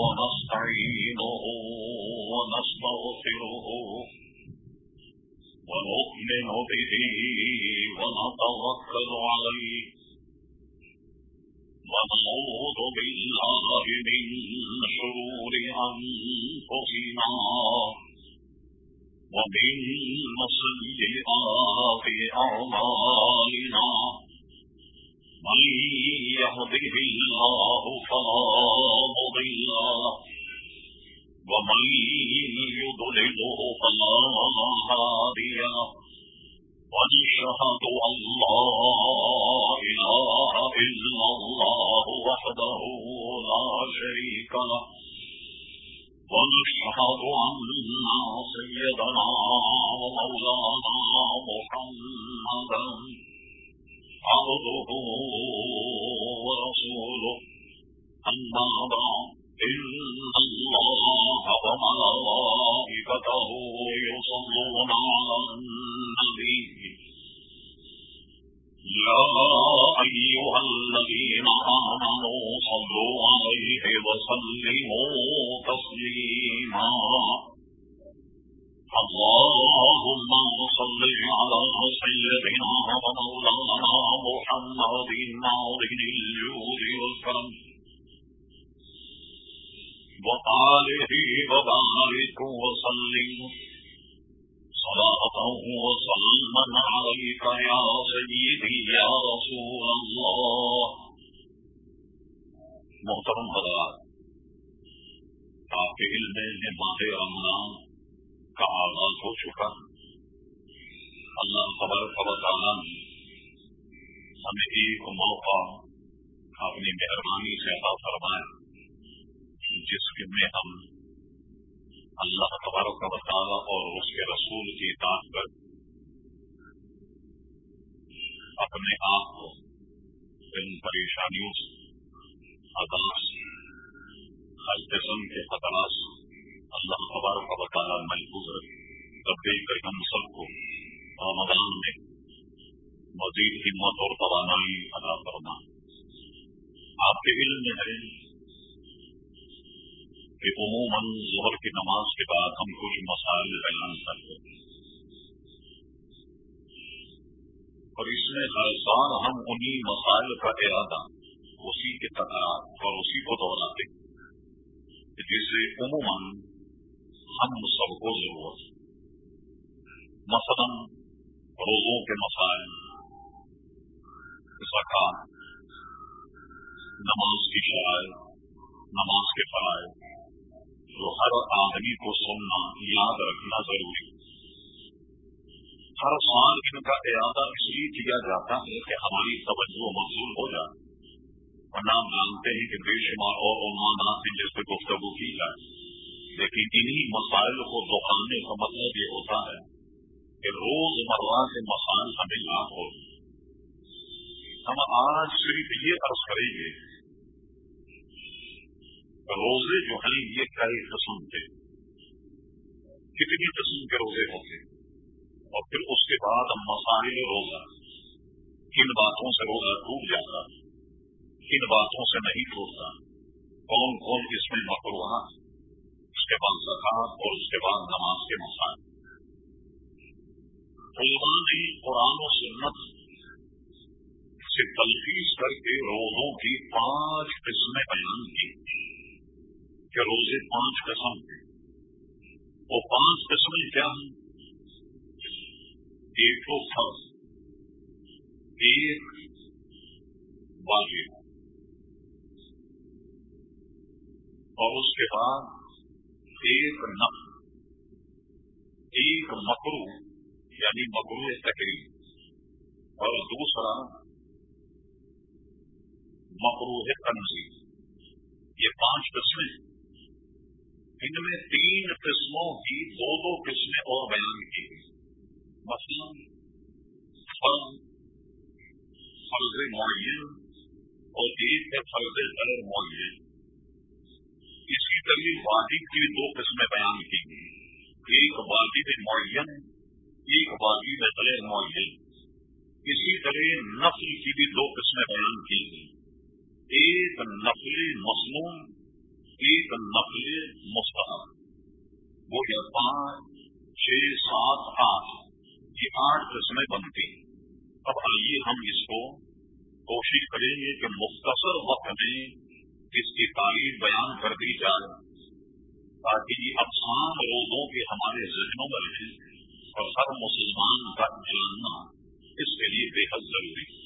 ونستعينه ونستغفره ونؤمن به ونتوكل عليه ونعوذ بالله من شرور أنفسنا ومن سيئات أعمالنا من يهده الله فلا مضل ومن يضلله فلا هادي ونشهد أن لا إله إلا الله وحده لا شريك له ونشهد أن سيدنا ومولانا محمدا عبده ورسوله أما بعد إن الله وملائكته يصلون على النبي يا أيها الذين آمنوا صلوا عليه وسلموا تسليما الله اللهم صل على سيدنا ومولانا محمد عظيم الجود والكرم. وآله وبارك وسلم. صلاة وسلما عليك يا سيدي يا رسول الله. محترم حضرات، آپ کے علم میں ماہ رمضان کا آغاز ہو چکا ہے۔ اللہ خبر خبر تعالیٰ نے ہمیں ایک موقع اپنی مہربانی سے عطا فرمایا جس میں ہم اللہ تبارک کا بتانا اور اس کے رسول کی اطاعت کر اپنے آپ کو ان پریشانیوں سے اداس ہر قسم کے خطرات سے اللہ تبارک کا بتانا محفوظ رکھے۔ تبدیل کر ہم سب کو رمضان میں مزید ہمت اور توانائی ادا کرنا آپ کے علم میں ہے کہ عموماً ظہر کی نماز کے بعد ہم کچھ مسائل بیان کرتے ہیں۔ اور اس میں ہر سال ہم انہی مسائل کا ارادہ اسی کے تکرار اور اسی کو دوہراتے جسے عموماً ہم سب کو ضرورت مثلا روزوں کے مسائل زکات، نماز کی شرائط، نماز کے فرائض جو ہر آدمی کو سننا، یاد رکھنا ضروری ہر سال ان کا ارادہ اس لیے کیا جاتا ہے کہ ہماری توجہ مقصول ہو جائے۔ اور نام جانتے ہیں کہ بے شمار اور عنوانات ہیں جس پہ گفتگو کی جائے۔ لیکن انہی مسائل کو دکھانے کا مطلب یہ ہوتا ہے کہ روز مرہ کے مسائل ہمیں یاد ہو۔ ہم آج صرف یہ عرض کریں گے، روزے جو ہیں یہ کئی قسم کے۔ کتنی قسم کے روزے ہوتے اور پھر اس کے بعد مسائل روزہ کن باتوں سے روزہ ٹوٹ جاتا کن باتوں سے نہیں ٹوٹتا۔ کون کون اس میں مکروا اس کے بعد زکات اور اس کے بعد نماز کے مسائل۔ علماء نے قرآن و سنت سے تلفیز کر کے روزوں کی پانچ قسمیں بیان کی کہ روزے پانچ قسم کے وہ پانچ قسمیں کیا ہیں؟ ایک تو فرض ایک واجب اور اس کے بعد ایک نقل ایک مکرو یعنی مکرو تقریب. اور دوسرا مکرو کنزی یہ پانچ قسمیں ان میں تین قسموں کی دو دو قسمیں اور بیان کی گئی۔ مثلا فرض فرض معین اور ایک ہے فرض غیر معین اسی طرح واجب کی دو قسمیں بیان کی گئی۔ ایک واجب معین ایک واجب غیر معین اسی طرح نفل کی بھی دو قسمیں بیان کی گئی ایک نفل مصنون ایک نقل مستحب وہ یا پانچ، چھ، سات، آٹھ، یہ آٹھ قسمیں بنتی ہیں اب آئیے ہم اس کو کوشش کریں گے کہ مختصر وقت میں اس کی تعریف بیان کر دی جائے، تاکہ یہ افسان روزوں کے ہمارے ذہنوں میں رہیں اور ہر مسلمان کا جاننا اس کے لیے بے حد ضروری ہے۔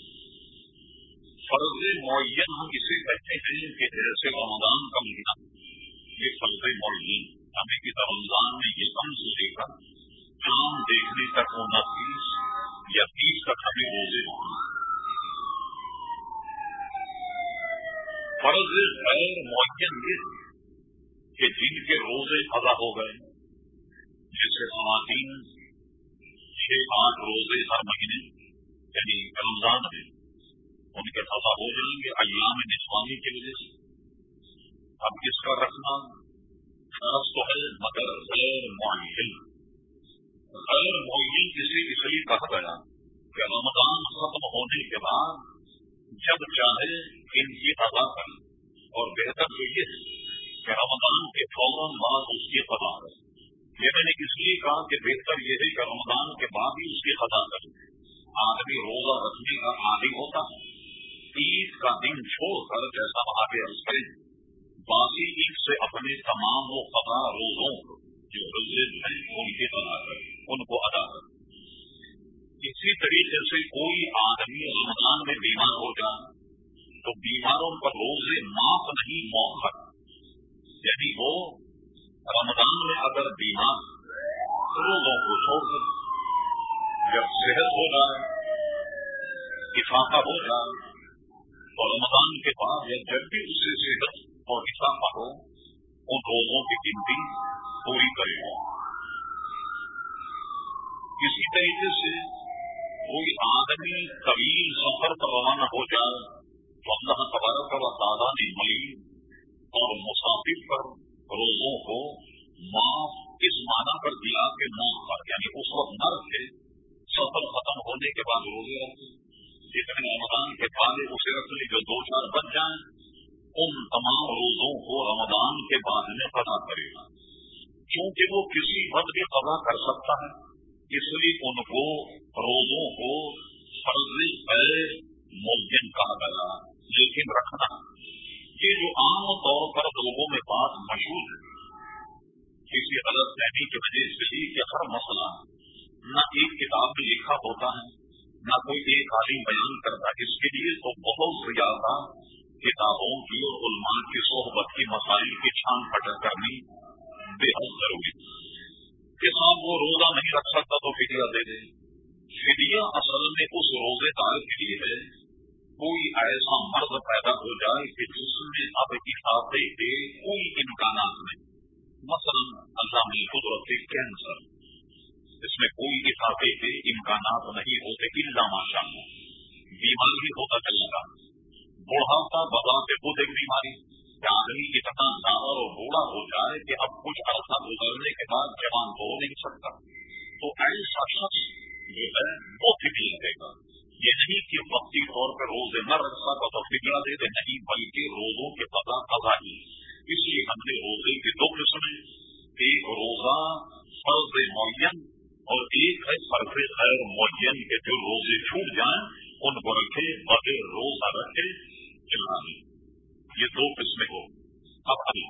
فرض معین ہم اسے کہتے ہیں کہ جیسے رمضان کا مہینہ، یہ فرض معین ہمیں کہ رمضان میں یہ کم سے لے کر کام دیکھنے تک انتیس یا تیس تک ہمیں روزے ہونا فرض غیر معین یہ کہ جن کے روزے ادا ہو گئے، جیسے خواتین چھ آٹھ روزے ہر مہینے یعنی رمضان میں ان کے فضا ہو جائیں گے، ایام نسوامی کی وجہ سے اب اس کا رکھنا؟ فرض تو ہے، مگر غیر معین۔ غیر معین کسی اس لیے کہا گیا۔ کہ رمضان ختم ہونے کے بعد جب چاہے ان کی ادا کریں اور بہتر تو یہ ہے کہ رمضان کے فوراً بعد اس کی فضا ہے یہ میں نے اس لیے کہا کہ بہتر یہ ہے کہ رمضان کے بعد ہی اس کی فضا کریں آدمی روزہ رکھنے کا عادی ہوتا ہے عید کا دن چھوڑ کر جیسا آگے کریں باقی عید سے اپنے تمام و قبا روزوں جو روزے ہیں، ان کی ادا کر ان کو ادا کر۔ اسی طریقے سے کوئی آدمی رمضان میں بیمار ہو جائے تو بیماروں پر روزے معاف نہیں موقع یعنی وہ رمضان میں اگر بیمار روزوں کو چھوڑ دیں جب صحت ہو جائے، افاقہ ہو جائے، اور رمضان کے بعد یا جب بھی اس سے صحت اور اضافہ ہو، ان روزوں کی گنتی پوری کرے گا اسی طریقے سے کوئی آدمی طویل سفر پر روانہ ہو جائے تو اللہ تبارک و تعالیٰ نے مریض اور مسافر پر روزوں کو معاف اس معنی پر دیا کہ معاف پر یعنی اس وقت نہ رکھے، سفر ختم ہونے کے بعد روزے رکھے۔ جتنے رمضان کے بعد اسے رکھنے جو دو چار بن جائیں، ان تمام روزوں کو رمضان کے بعد میں پتا کرے گا۔ کیونکہ وہ کسی وقت بھی قضا کر سکتا ہے، اس لیے ان کو روزوں کو فرض ملزم کہا گیا۔ لیکن رکھنا یہ جو عام طور پر لوگوں میں بات مشہور ہے، کسی غلط فہمی کی وجہ سے ہی کہ ہر مسئلہ نہ ایک کتاب میں لکھا ہوتا ہے، نہ کوئی ایک عالم بیان کرتا اس کے لیے تو بہت زیادہ کتابوں کی اور علماء کی صحبت کی مسائل کی چھان پھٹک کرنی بے حد ضروری کسان وہ روزہ نہیں رکھ سکتا تو فدیہ دے دے فدیہ اصل میں اس روزے دار کے لیے ہے کوئی ایسا مرض پیدا ہو جائے کہ جس میں اب اٹھاتے کے کوئی امکانات نہیں۔ مثلا اللہ میں قدرت کینسر۔ اس میں کوئی افاقے کے امکانات نہیں ہوتے ماشاء اللہ بیماری ہوتا چلے گا۔ بڑھاپا بدا کے خود ایک بیماری۔ آدمی اتنا زیادہ اور بوڑھا ہو جائے کہ اب کچھ عرصہ گزرنے کے بعد جوان ہو نہیں سکتا۔ تو ایسا شخص جو ہے وہ فکر لگے گا یہ نہیں کہ وقتی طور پر روزے نہ رکھ سکا تو نہیں بلکہ روزوں کے پتہ پتا ہی اس لیے ہم نے روزے کے دو قسمیں ایک روزہ فرض معین اور ایک ہے فرض خیر معین کے جو روزے چھوٹ جائیں ان کو رکھے بغیر روزہ رکھے چلانے یہ دو قسمیں ہو اب ابھی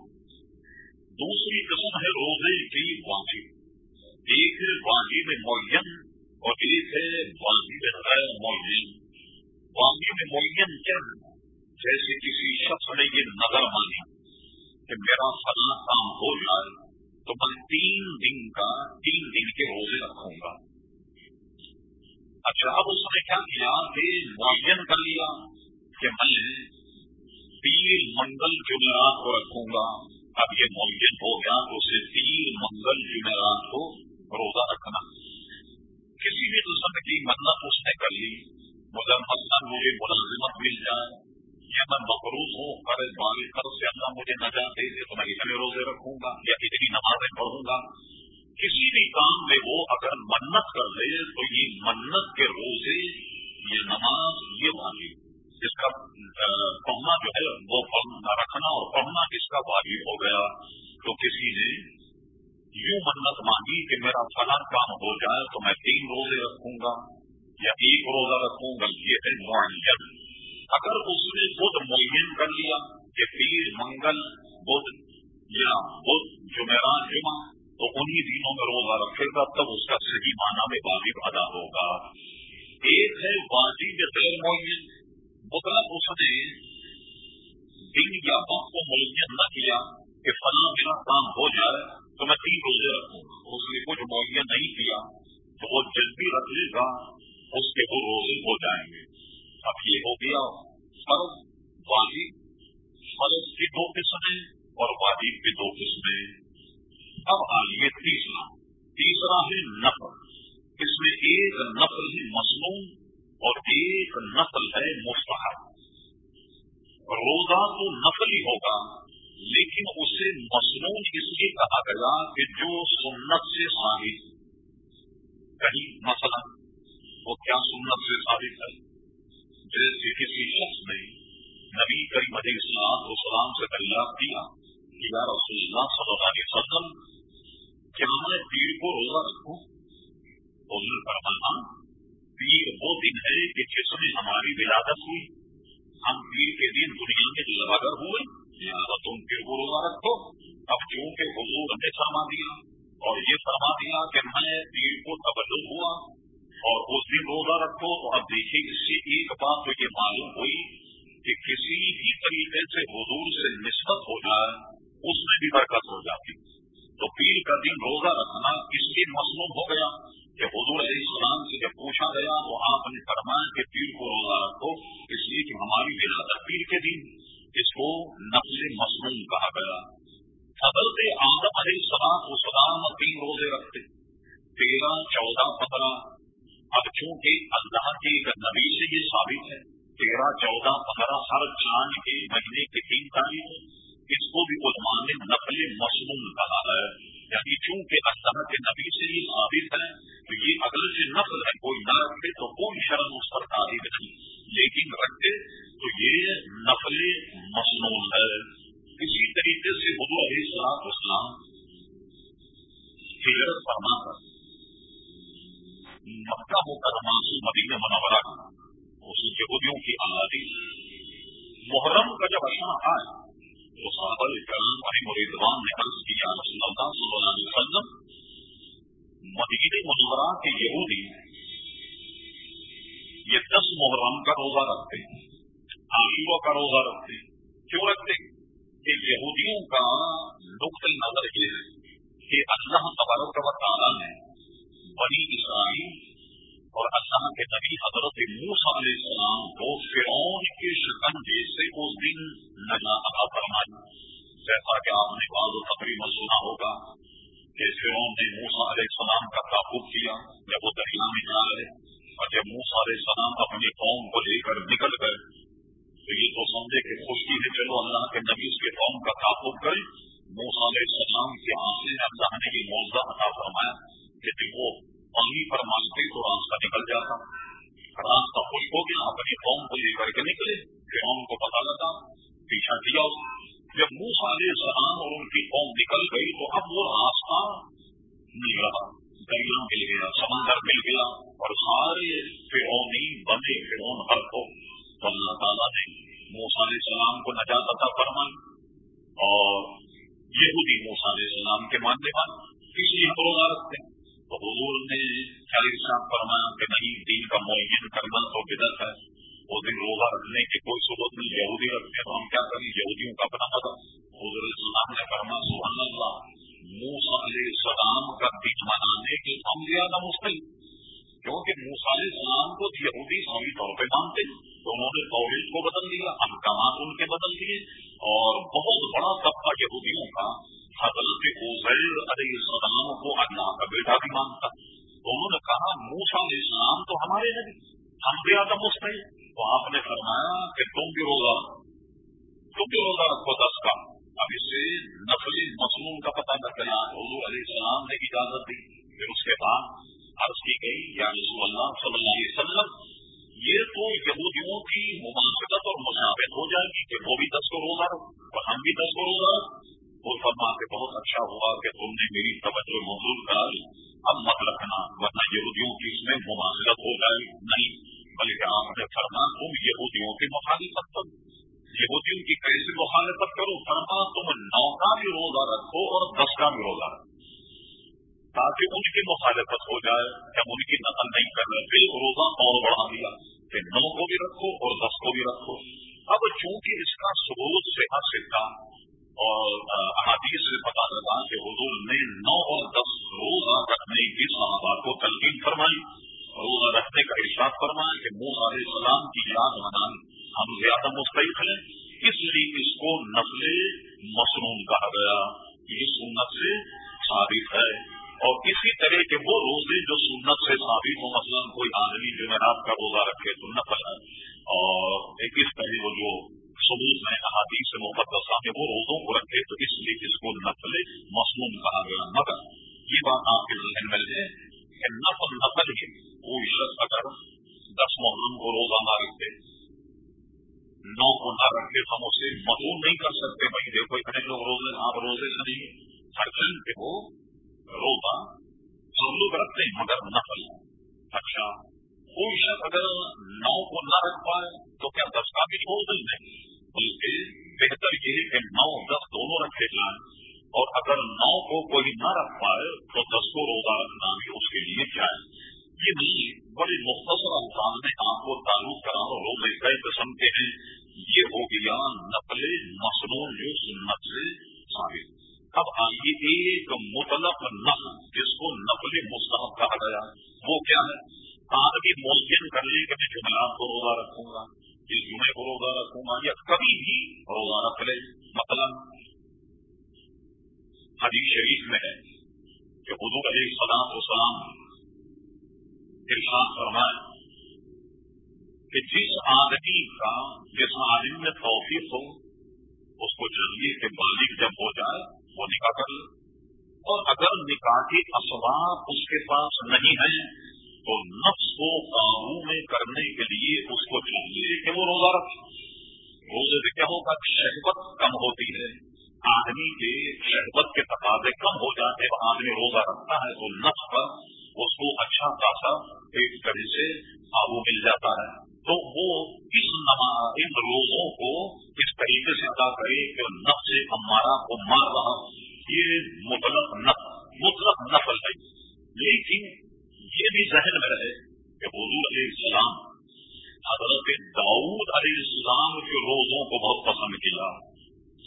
دوسری قسم ہے روزے کی واجب ایک ہے واجب معین اور ایک ہے واجب غیر معین واجب معین کیا جیسے کسی شخص نے یہ نظر مانی کہ میرا فلاں کام ہو جائے تو میں تین دن کا تین دن کے روزے رکھوں گا اچھا اب اس نے کیا کیا کہ کہ میں تیر منگل جمعرات کو رکھوں گا۔ اب یہ معین ہو گیا تو اسے تیر منگل جمعرات کو روزہ رکھنا۔ کسی بھی قسم کی منت اس نے کر لی۔ مگر مثلاً مجھے ملازمت مل جائے۔ یا میں مقروض ہوں قرض بارش کر سے اللہ مجھے نجات دے دے تو میں اتنے روزے رکھوں گا یا اتنی نمازیں پڑھوں گا۔ کسی بھی کام میں وہ اگر منت کر دے تو یہ منت کے روزے یہ نماز یہ والی جس کا پڑھنا جو ہے، وہ رکھنا اور پڑھنا کس کا واجب ہو گیا تو کسی نے یوں منت مانگی کہ میرا فلاں کام ہو جائے تو میں تین روزے رکھوں گا یا ایک روزہ رکھوں گا، یہ ہے معین۔ اگر اس نے خود معین کر لیا کہ پیر منگل، بدھ یا بدھ جمعران جمعہ، تو انہی دنوں میں روزہ رکھے گا، تب اس کا صحیح معنی میں واجب ادا ہوگا۔ ایک ہے واجب غیر معین مطلب اس نے دن یا وقت کو معین نہ کیا کہ فلاں میرا کام ہو جائے، تو میں تین روزے رکھوں گا۔ اس نے کچھ معین نہیں کیا، تو وہ جلدی رکھ لے گا، اس کے وہ روزے ہو جائیں گے۔ اب یہ ہو گیا فرض۔ واجب فرض کی دو قسمیں اور واجب کی دو قسمیں۔ اب آئیے تیسرا۔ تیسرا ہے نفل اس میں ایک نفل ہے مصنوع اور ایک نفل ہے مستحب۔ روزہ تو نفل ہی ہوگا، لیکن اسے مصنوع اس لیے کہا گیا کہ جو سنت سے ثابت کہیں مثلا وہ کیا سنت سے ثابت ہے؟ جیسے کسی شخص نے نبی کریم علیہ السلام اسلام سے دریافت کیا کہ یا رسول اللہ صلی اللہ علیہ وسلم، کیا میں پیر کو روزہ رکھوں؟ حضور فرمانا پیر وہ دن ہے کہ جس میں ہماری ولادت ہوئی۔ ہم پیر کے دن دنیا میں لگا ہوئے۔ لہٰذا تم پیر کو روزہ رکھو۔ اب چونکہ حضور نے فرما دیا اور یہ فرما دیا کہ میں پیر کو تبدل ہوا اور اس دن روزہ رکھو، تو اب دیکھیے اس سے ایک بات تو یہ معلوم ہوئی کہ کسی بھی طریقے سے حضور سے نسبت ہو جائے، اس میں بھی برکت ہو جاتی۔ تو پیر کا دن روزہ رکھنا اس لیے مصنوع ہو گیا۔ کہ حضور علیہ السلام سے جب پوچھا گیا تو آپ نے فرمایا کہ پیر کو روزہ رکھو، اس لیے کہ ہماری ولادت پیر کے دن، اس کو نقل مصنوع کہا گیا۔ حضرت آدم علیہ السلام کو سلام تین روزے رکھتے، تیرہ، چودہ، پندرہ۔ اب چونکہ اللہ کے ایک نبی سے یہ ثابت ہے، تیرہ، چودہ، پندرہ ہر چاند کے مہینے کے تین تاریخ، اس کو بھی علماء نے نقل مصنون کہا ہے۔ یعنی چونکہ اللہ کے نبی سے یہ ثابت ہے تو یہ اگر سے نقل ہے، کوئی نہ رکھے تو کوئی شرم اس پر تعریف نہیں۔ لیکن رکھے تو یہ نقل مصنون ہے۔ اسی طریقے سے حضور علیہ السلام اسلام ہجرت فرما کر مکہ مکرمہ سے مدینہ منورہ اس یہودیوں کی آزادی محرم کا جب اشنا آئے تو صحابہ کرام علی مریدوان نے عرض کیا، رسول اللہ صلی اللہ علیہ وسلم مدینہ منورہ کے یہودی یہ دس محرم کا روزہ رکھتے ہیں عاشورہ کا روزہ رکھتے ہیں۔ کیوں رکھتے کہ یہودیوں کا نقطۂ نظر یہ ہے کہ اللہ تبارک و تعالیٰ نے بنی اسرائیل اور اللہ کے نبی حضرت موسا علیہ السلام کو فرعون کے شکنجے سے اس دن نجات عطا فرمائی۔ جیسا کہ آپ نے بعض و تقریباً سنا ہوگا کہ فرعون نے موسا علیہ السلام کا تعبت کیا جب وہ دریا میں جا رہے اور جب موسا علیہ السلام اپنی قوم کو لے کر نکل گئے، تو یہ تو سمجھے کہ خوشی ہے چلو، اللہ کے نبی اس کے قوم کا تعبت کرے موسا علیہ السلام کی آنکھیں اللہ نے یہ موضوع عطا فرمایا کہ وہ پانی پر مانگتے تو راستہ نکل جاتا۔ راستہ خوش ہو گیا، اپنی قوم کو لے کر کے نکلے۔ قوم کو پتا لگا، پیچھا کیا جب منہ علیہ السلام اور ان کی قوم نکل گئی تو اب وہ راستہ نہیں رہا۔ دریا مل گیا، سمندر مل گیا اور سارے فرونی بنے فرون ہر کو۔ تو اللہ تعالیٰ نے موسا علیہ السلام کو نجات عطا فرمائی اور یہودی موسا علیہ السلام کے ماننے والے۔ کسی روزہ رکھتے ہیں۔ تو حضور نے چالیس صاحب فرمایا کہ نہیں، دین کا بدلنے کی کوئی صورت نہیں یہودی رکھتے تو ہم کیا کریں؟ یہودیوں کا اپنا مدد حضور السلام نے فرما سبحان اللہ موسا علیہ السلام کا دن منانے کے ہم زیادہ مستقل کیونکہ موسا علیہ السلام کو یہودی سبھی طور پہ مانتے ہیں انہوں نے توحید کو بدل دیا احکامات ان کے بدل دیے اور بہت بڑا طبقہ یہودیوں کا حضرت عزیر علیہ السلام کو اللہ کا بیٹا بھی مانتا تو انہوں نے کہا موسا علیہ السلام تو ہمارے نہیں ہم زیادہ مستحل تو آپ نے فرمایا کہ تم بھی روزہ تم بھی روزہ رکھو دس کا اب اس سے نسلی مصنوع کا پتہ نہ چلا حضور علیہ السلام نے اجازت دی پھر اس کے بعد عرض کی گئی یا رسول اللہ صلی اللہ علیہ وسلم یہ تو یہودیوں کی مماثلت اور مساوت ہو جائے گی کہ وہ بھی دس کو روزہ اور ہم بھی دس کو روزہ وہ فرما کے بہت اچھا ہوا کہ تم نے میری توجہ موجود کر اب مت رکھنا ورنہ یہودیوں کی اس میں مماثلت ہو جائے نہیں، بلکہ آپ نے فرما تم یہودیوں کی مخالفت کرو۔ یہودیوں کی کیسے مخالفت کرو فرما تم نو کا بھی روزہ رکھو اور دس کا بھی روزہ رکھو۔ تاکہ ان کی مخالفت ہو جائے، جب ان کی نقل نہیں کر رہے پھر روزہ اور بڑھا دیا۔ کہ نو کو بھی رکھو اور دس کو بھی رکھو۔ اب چونکہ اس کا ثبوت سے سکھا اور احادیث سے پتا لگا کہ حضور نے نو اور دس روزہ رکھنے کی صحابہ کو تلقین فرمائی روزہ رکھنے کا ارشاد فرمایا کہ منہ علیہ السلام کی یاد منانے ہم زیادہ مستحق ہیں۔ اس لیے اس کو نسل مصنون کہا گیا یہ سنت سے ثابت ہے۔ اور اسی طرح کے وہ روزے جو سنت سے ثابت ہو مثلاً کوئی آدمی جمعرات کا روزہ رکھے تو نفل ہے۔ اور ایک اس طرح وہ جو ثبوت میں احادیث سے محبت ہے وہ روزوں کو رکھے تو اس لیے اس کو نفل مصنون کہا گیا۔ مگر یہ بات آپ کے ذہن میں ہے کہ نفل نفل ہی کوئی شخص اگر دس محرم کو روزہ نہ رکھتے نو کو ہم اسے مصنون نہیں کر سکتے بھائی، دیکھو، اتنے لوگ روزے، آپ روزے سے نہیں ہر چند کے وہ روزہ سب لوگ رکھتے ہیں مگر نفل۔ اچھا کوئی شخص اگر نو کو نہ رکھ پائے تو کیا دس کا بھی چھوڑ دیں نہیں بلکہ بہتر یہ ہے کہ نو دس دونوں رکھے جائیں۔ اور اگر نو کو کوئی نہ رکھ پائے تو دس کو روزہ رکھنا بھی اس کے لیے جائے یہ نہیں، بڑے مختصر انداز میں آپ کو تعلق کرا روزے کئی قسم کے ہیں۔ یہ ہو گیا نقل مصنوع جو سنت سے ثابت۔ اب آئیے ایک مطلق نقل جس کو نقل مستحب کہا گیا، وہ کیا ہے؟ آدمی موجن کر لے کہ میں جمعرات کو روزہ رکھوں گا، اس جمعے کو روزہ رکھوں گا یا کبھی بھی روزہ رکھ لے۔ مطلب حدیث شریف میں ہے کہ حضور علیہ السلام وسلام ارشاد فرمائے کہ جس آدمی کا جس آدمی میں توفیق ہو، اس کو چاہیے کہ بالغ جب ہو جائے، وہ نکاح کر لے۔ اور اگر نکاح کے اسباب اس کے پاس نہیں ہے تو نفس کو قابو میں کرنے کے لیے اس کو چاہیے کہ وہ روزہ رکھے۔ روزے سے کیا ہوگا شہبت کم ہوتی ہے۔ آدمی کے شہبت کے تقاضے کم ہو جاتے ہیں۔ آدمی روزہ رکھتا ہے تو نفس پر اس کو اچھا خاصا ایک طرح سے قابو مل جاتا ہے۔ تو وہ اس ان روزوں کو اس طریقے سے ادا کرے کہ نفس ہمارا کو مار رہا یہ مطلب مطلب نفل ہے۔ لیکن یہ بھی ذہن میں رہے کہ حضور علیہ السلام، حضرت داؤد علیہ السلام کے روزوں کو بہت پسند کیا۔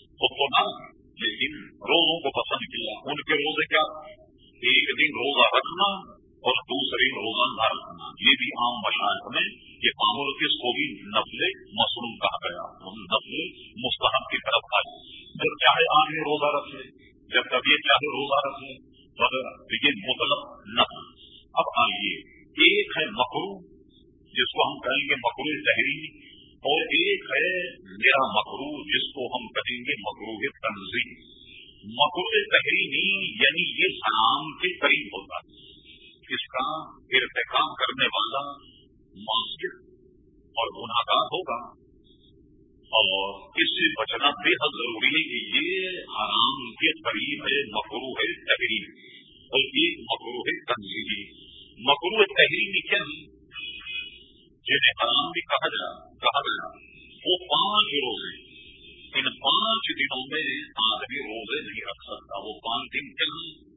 خود کو نہ، لیکن روزوں کو پسند کیا۔ ان کے روزے کیا؟ ایک دن روزہ رکھنا اور دوسرے روزہ نہ رکھنا یہ بھی عام مشاہد میں یہ معمول کس کو بھی نفل مصروم کہا گیا۔ نفل مستحب کی طرف آئی جب چاہے آدمی روزہ رکھے، جب طبیعت چاہے روزہ رکھے وغیرہ یہ مطلب نفل۔ اب آئیے، ایک ہے مکرو، جس کو ہم کہیں گے مکرو تحری اور ایک ہے میرا مکرو، جس کو ہم کہیں گے مکرو تنظیم مکرو تحریمی یعنی یہ سلام کے قریب ہوتا ہے۔ اس کا ارتقام کرنے والا معاشر اور گناگار ہوگا۔ اور اس سے بچنا بے حد ضروری ہے کہ یہ حرام کے قریب ہے مکرو ہے تحریر اور یہ مکرو ہے تنظیمی مکرو تحریری کیا ہے؟ جنہیں حرام بھی کہا جا، کہا گیا وہ پانچ روزے ان پانچ دنوں میں آدمی روزے نہیں رکھ سکتا، وہ پانچ دن کیا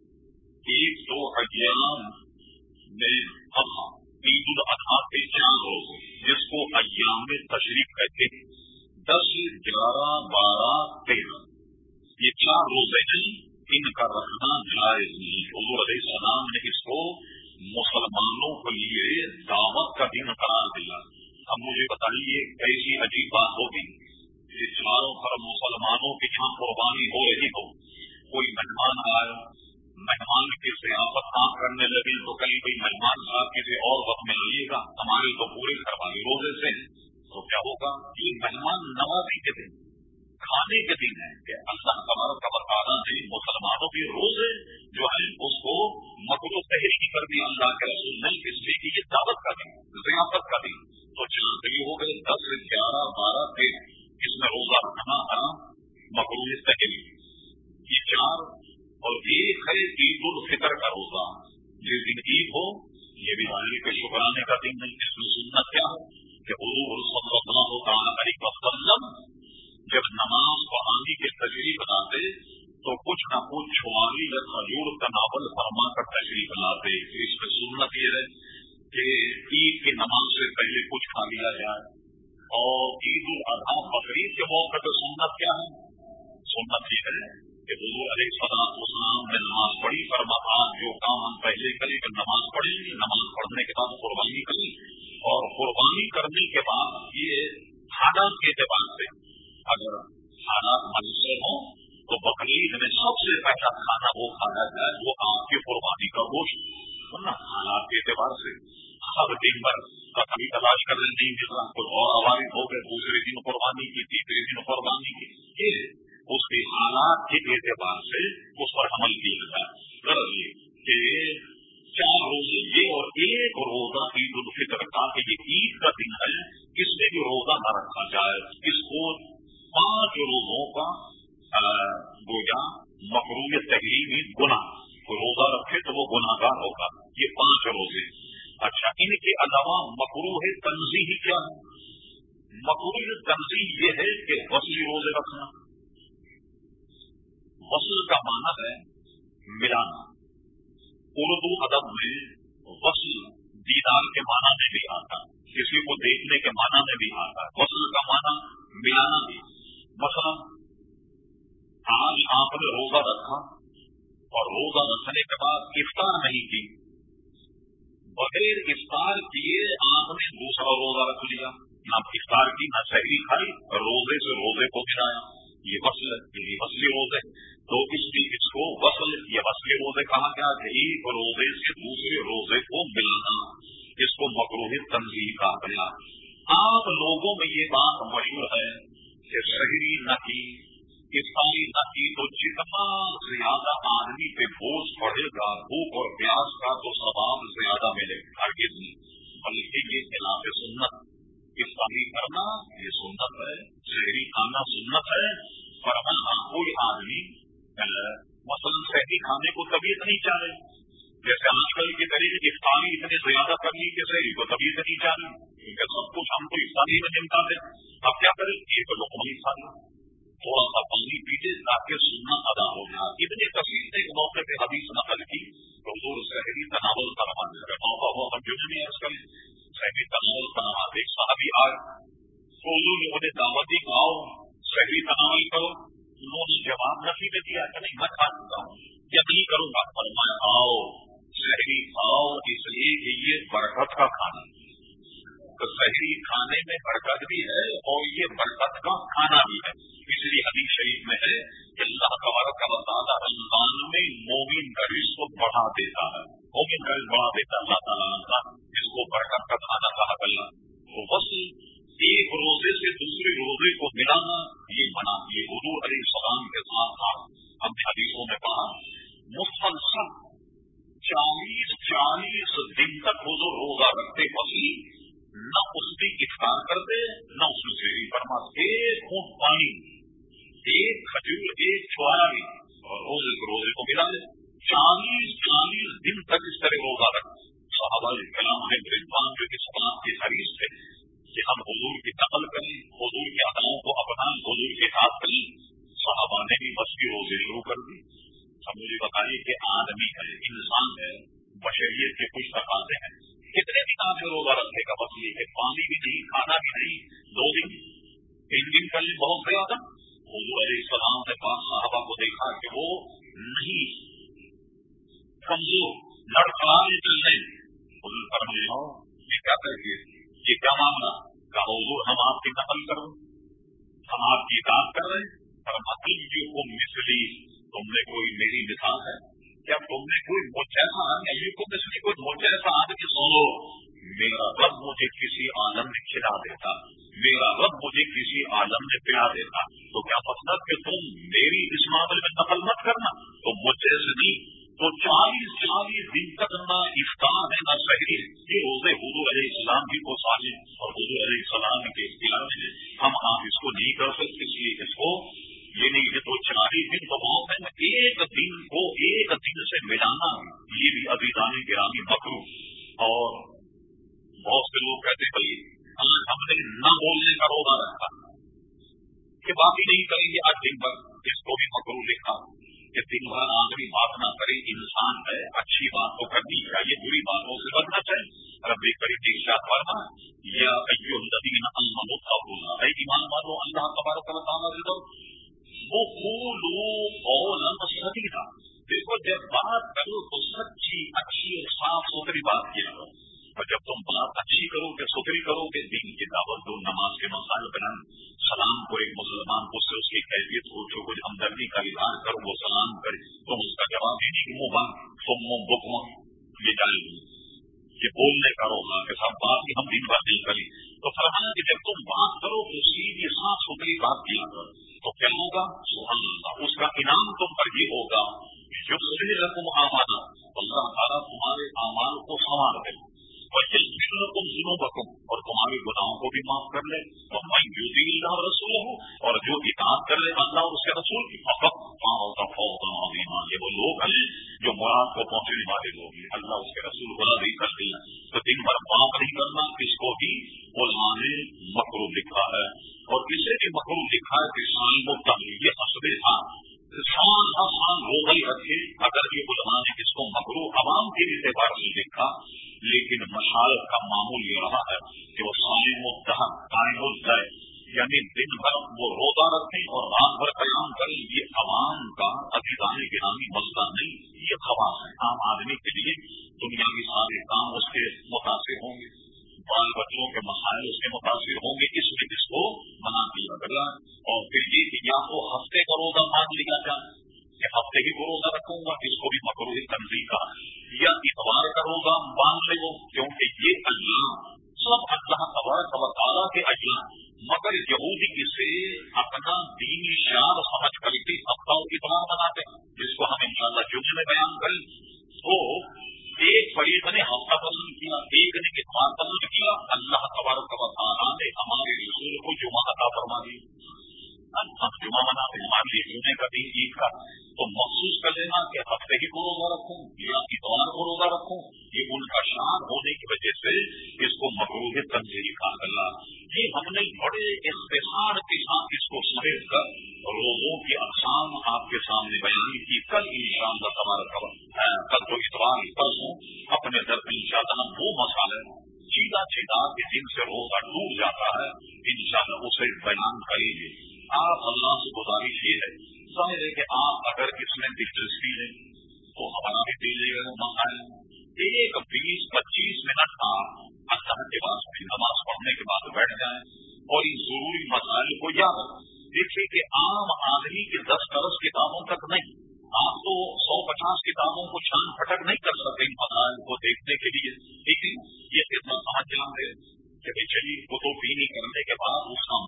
ایک دو عید الاضحیٰ کے چار روز جس کو ایام میں تشریف کہتے ہیں۔ دس، گیارہ، بارہ، تیرہ۔ یہ چار روزے ہیں۔ ان کا رکھنا جائز نہیں۔ حضور علیہ السلام نے اس کو مسلمانوں کے لیے دعوت کا دن قرار دیا۔ اب مجھے بتائیے، کیسی عجیب بات ہوگی؟ کہ چاروں پر مسلمانوں کی جہاں قربانی ہو رہی ہو۔ کوئی مہمان آئے مہمان کی سیاست کام کرنے لگے تو کہیں کوئی مہمان صاحب کسی اور وقت میں آئیے گا ہمارے تو پورے گھر روزے سے۔ تو کیا ہوگا؟ یہ مہمان نوازی کے دن، کھانے کے دن ہے کہ اللہ قبر قبر آنا سے مسلمانوں کے روزے جو ہے اس کو مکرو تحریک کر دیا اللہ کے رسول نہیں اس لیے کہ یہ دعوت کا دن ضیافت کا دن تو اور ایک ہے عید الفطر کا روزہ جس دن عید ہو یہ بھی مالی کے شکرانے کا دن نہیں اس میں سننا کیا ہو کہ حضور صلی اللہ تعالی وسلم جب نماز پڑھانے کے تجریح بناتے تو کچھ نہ کچھ شمالی یا کھجور کا ناول فرما کر تشریف لاتے اس میں سنت یہ ہے کہ عید کی نماز سے پہلے کچھ کھا لیا جائے اور عید الاضحیٰ بقرعید کے موقع پہ سنت کیا ہے سنت یہ ہے کہ حضور علیہ صلاح اسلام نے نماز پڑھی فرما آج جو کام ہم پہلے کریں کہ نماز پڑھیں گے نماز پڑھنے کے بعد قربانی کریں اور قربانی کرنے کے بعد یہ حالات کے اعتبار سے اگر حالات ہوں، تو بقرعید میں سب سے پہلا کھانا وہ کھانا جائے وہ آپ کی قربانی کا گوشت۔ حالات کے اعتبار سے ہر دن بھر کبھی تلاش کر نہیں مل رہا کوئی اور عوارض ہو گئے، دوسرے دن قربانی کی، تیسرے دن قربانی کی۔ اس کے حالات کے اعتبار سے اس پر عمل کیا جائے غرض یہ کہ چار روزے یہ اور ایک روزہ عید الفطر کا کہ یہ عید کا دن ہے، اس میں بھی روزہ نہ رکھا جائے۔ اس کو پانچ روزوں کا گویا مقروب تحریمی گنا روزہ رکھے تو وہ گناگار ہوگا۔ یہ پانچ روزے۔ اچھا ان کے علاوہ مکرو ہے تنظی ہی کیا ہے؟ مکرو تنظیم یہ ہے کہ وسیع روزے رکھنا۔ وصل کا معنی ہے ملانا۔ اردو ادب میں وصل دیدار کے معنی میں بھی آتا کسی کو دیکھنے کے معنی میں بھی آتا وصل کا معنی ملانا بھی مثلا آج آپ نے روزہ رکھا اور روزہ رکھنے کے بعد افطار نہیں کی۔ بغیر افطار کیے آپ نے دوسرا روزہ رکھ لیا۔ نہ افطار کی، نہ شہری کھائی روزے سے روزے کو گرایا یہ وصل، یہ وصلی روزے۔ تو اس کی، اس کو وصل، یہ وصلی روزے کہا گیا کہ ایک روزے سے دوسرے روزے کو ملانا اس کو مقروح تنظیم کہا گیا۔ آپ لوگوں میں یہ بات مشہور ہے کہ شہری نہ کی۔ نہ کی تو جتنا زیادہ آدمی پہ بوجھ پڑے گا، بھوک اور پیاس کا تو سواب زیادہ ملے گا۔ بلکہ یہ خلاف سنت افطاری کرنا یہ سنت ہے، شہری کھانا سنت ہے۔ پر ہاں کوئی آدمی مثلاً شہری کھانے کو طبیعت نہیں چاہے، جیسے آج کل کے طریقے افطاری اتنے زیادہ کرنی کہ شہری کو طبیعت نہیں چاہے، کیونکہ سب کچھ ہم کو افطاری میں نمٹا دیں اب کیا کریں؟ ایک لوگ ساری تھوڑا سا پانی پیجیے تاکہ سننا ادا ہو جائے اتنے تفصیل ایک موقع پہ حدیث نقل کی۔ حضور شہری تناول کا موقع ہو ہم جو نہیں عرض کریں۔ شہری تناول کا نماز ایک صحابی آئے۔ حضور نے انہیں دعوت دی، آؤ شہری تناول کرو۔ انہوں نے جواب نفی میں دیا کہ نہیں، میں کھا چکا ہوں۔ یا نہیں کروں گا۔ فرمایا، آؤ شہری آؤ اس لیے کہ یہ برکت کا کھانا ہے۔ تو شہری کھانے میں برکت بھی ہے اور یہ برکت کا کھانا بھی ہے۔ اس لیے حدیث شریف میں ہے کہ اللہ تبارک کا تعالیٰ رمضان میں مومن کا رزق کو بڑھا دیتا ہے۔ مومن کا رزق بڑھا دیتا اللہ تعالیٰ جس کو برکت کا کھانا کہا اللہ تو بس ایک روزے سے دوسرے روزے کو ملانا یہ بنا، یہ اردو علیہ السلام کے ساتھ تھا۔ ہم حدیثوں میں کہا مسلسل چالیس چالیس دن تک حضور روزہ رکھتے، وسیع کی کرتے نہ اس میں سے فرما ایک خون پانی ایک کھجور ایک چواری اور روزے کو روزے کو ملا لے چالیس چالیس دن تک اس طرح روزہ رکھ صحابہ کلام ہے گرفتان جو کہ سماج کی حریث ہے کہ ہم حضور کی نقل کریں حضور کے اداؤں کو اپنا حضور کے ہاتھ کریں صحابہ نے بھی بس کی روزے شروع کر دی ہم مجھے بتائیے کہ آدمی ہے انسان ہے بشریت کے کچھ تقاضے ہیں کتنے دن آپ روزہ رکھنے کا بس یہ ہے پانی بھی نہیں کھانا بھی نہیں دو دن تین دن کر لی بہت زیادہ حضور علیہ السلام نے پاس صحابہ کو دیکھا کہ وہ نہیں کمزور لڑکڑانے چل رہے حضور فرمائے یہ کیا کر کے یہ کیا معاملہ کہ حضور ہم آپ کی نقل کرو ہم آپ کی اطاعت کر رہے پر مطلب جو تم نے کوئی میری مثال ہے؟ کیا تم نے کوئی مجھا یہ کو مسلی کوئی مجھا آدمی سنو، میرا رب مجھے کسی عالم میں کھلا دیتا، میرا رب مجھے کسی عالم میں پلا دیتا۔ تو کیا مطلب کہ تم میری اس معاملے میں نقل مت کرنا تو مجھے سے نہیں تو چالیس چالیس دن تک نہ افطار ہے نہ صحیح یہ روزے حضور علیہ السلام بھی کو سالے اور حضور علیہ السلام کے اختیار میں ہم آپ اس کو نہیں کر سکتے اس لیے اس کو یہ نہیں ہے تو چالیس دن تو بہت ہے ایک دن کو ایک دن سے ملانا یہ بھی ابھی دانے گرامی مکرو اور بہت سے لوگ کہتے بھائی آج ہم نے نہ بولنے کا روزہ رکھا کہ باقی نہیں کریں گے آج دن بھر اس کو بھی مکرو لکھا کہ دن بھر آدمی بات نہ کرے انسان ہے اچھی بات تو کرنی چاہیے بری باتوں سے بچنا چاہیے ربی کری تھی شاہ فرما یا ایو الذین امنوا اتقوا مانو اللہ تبارک و تعالی سے وہ قولا سدیدا دیکھو، جب بات کرو تو سچی، اچھی اور صاف ستھری بات کیا کرو اور جب تم بات اچھی کرو گے ستھری کرو گے دین کی دعوت دو نماز کے مسائل بنائیں سلام کو ایک مسلمان کو سے اس کی کیفیت ہو جو کچھ ہمدردی کا اظہار کرو وہ سلام کرے تم اس کا جواب دینے کی منہ بند تم منہ بک یہ ڈال یہ بولنے کا روزہ کہ سب بات ہی ہم دن بھر نہیں کریں تو فرمایا کہ جب تم بات کرو تو سیدھی صاف ستھری بات کیا کرو تو کیا ہوگا سبحان اللہ اس کا انعام تم پر یہ ہوگا جو رقم آمانا اللہ تعالیٰ تمہارے اعمال کو سنوار دے تم سنو بکم اور تمہارے گناہوں کو بھی معاف کر لے تو میں یوزی اللہ رسول ہوں اور جو اطاعت کر لے اللہ اس کے رسول کی یہ وہ لوگ ہیں جو مراد کو پہنچنے والے لوگ ہیں اللہ اس کے رسول بلا نہیں کرتے ہیں تو دن بھر معاف نہیں کرنا اس کو بھی علماء نے مکرو لکھا ہے اور اسے بھی مکرو لکھا ہے کہ سال متحد یہ حسب تھا سال ہو گئی رکھے اگر یہ علماء نے اس کو مکرو عوام کے اعتبار سے لکھا، لیکن مشالت کا معمول یہ رہا ہے کہ وہ سالم الدہن قائم الزائے یعنی دن بھر وہ روزہ رکھیں اور رات بھر قیام کریں۔ یہ عوام کا ابھی دانے کے نامی مسئلہ نہیں، یہ خواص ہے۔ عام آدمی کے لیے دنیا کے سارے کام اس کے متاثر ہوں گے۔ بال بچوں کے مسائل اس کے متاثر ہوں گے، اس میں جس کو بنا دیا گیا۔ اور پھر یہ کہ یا تو ہفتے کا روزہ مان لیا جائے کہ ہفتے ہی کو روزہ رکھوں گا اس کو بھی مکرو تنظیم کا، یا اتوار کا روزہ باندھ لے کیونکہ یہ اللہ سب اللہ تعالیٰ کے اللہ مگر یہودی اسے اپنا دینی شان سمجھ کر کے ہفتہ اتوار بناتے، جس کو ہم ان شاء اللہ جمعے میں بیان کریں۔ تو فریق نے ہفتہ پسند کیا ایک نے اتوار پسند کیا اللہ تبارک و تعالیٰ نے ہمارے رسول کو جمعہ عطا فرما دی۔ ہم جمعہ مناتے مان لیے جمعے کا دن، عید کا۔ تو محسوس کر لینا کہ ہفتے ہی کو روزہ رکھوں یا اتوار کو روزہ رکھوں۔ یہ ان کا شان ہونے کی وجہ سے اس کو مقروض تنظیم کہا گلا یہ ہم نے بڑے اختصار کے ساتھ اس کو سمیٹ کر روزوں کی اقسام آپ کے سامنے بیان کی، کل ان شاء اللہ تمہارا کل تو اتوار کل ہوں اپنے در ان شاء اللہ وہ مسالے چیتا چیتا کے دن سے روزہ ڈوب جاتا ہے ان شاء اللہ اسے بیان کریں گے۔ آپ اللہ سے گزارش یہ ہے ظاہر ہے کہ آپ اگر اس میں دلچسپی ہے تو ہمارا بھی دل لے مسائل ایک بیس، پچیس منٹ آپ اللہ کے بعد نماز پڑھنے کے بعد بیٹھ جائیں اور ان ضروری مسائل کو یاد رکھیں۔ دیکھیے کہ عام آدمی کے دس برس کتابوں تک نہیں، آپ تو سو پچاس کتابوں کو چھان پھٹک نہیں کر سکتے ان مسائل کو دیکھنے کے لیے لیکن یہ خدمت سمجھ جان ہے کہ چلیے وہ تو پینی کرنے کے بعد اس کا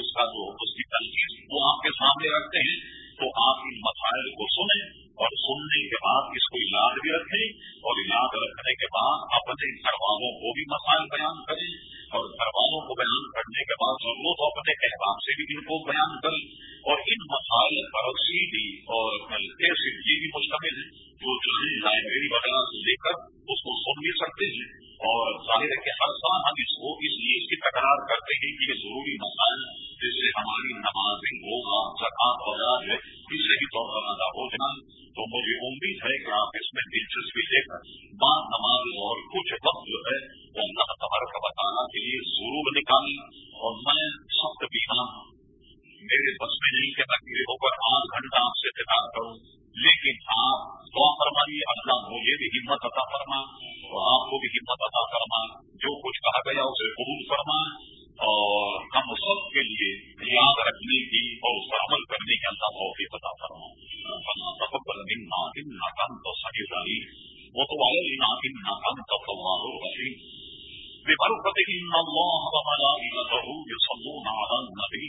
اس کا جو اس کی تنظیم وہ آپ کے سامنے رکھتے ہیں تو آپ ان مسائل کو سنیں اور سننے کے بعد اس کو یاد بھی رکھیں اور یاد رکھنے کے بعد اپنے گھر والوں کو بھی مسائل بیان کریں اور گھر والوں کو بیان کرنے کے بعد ضرورت ہو اپنے احباب سے بھی ان کو بیان کریں اور ان مسائل پر سیدھی اور کیسے یہ بھی مشتمل ہے جو چاہیں لائبریری وغیرہ سے لے کر اس کو سن بھی سکتے ہیں اور ظاہر ہے کہ ہر سال ہم اس کو اس لیے اس کی تکرار کرتے ہیں کہ یہ ضروری مسائل جس سے ہماری نماز ہوگا زکات وغیرہ ہے اس سے بھی طور پر ادا ہو جائے تو مجھے امید ہے کہ آپ اس میں دلچسپی لے کر بعد نماز اور کچھ وقت جو ہے وہ اللہ تبارک بتانا کے لیے ضرور نکالیں اور میں سخت بیمار میرے بس میں نہیں کہ میں میرے اوپر آٹھ گھنٹہ آپ سے تکار کروں۔ لیکن ہاں، آپ دعا فرمائیے، اللہ مجھے بھی ہمت عطا فرما اور آپ کو بھی ہمت عطا فرما جو کچھ کہا گیا اسے قبول فرما اور ہم سب کے لیے یاد رکھنے کی اور اس پر عمل کرنے کی اللہ موقع پتا فرما تقبل منا انك انت السميع العليم وتب علينا انك انت التواب الرحيم ببركة إن الله وملائكته يصلون على النبي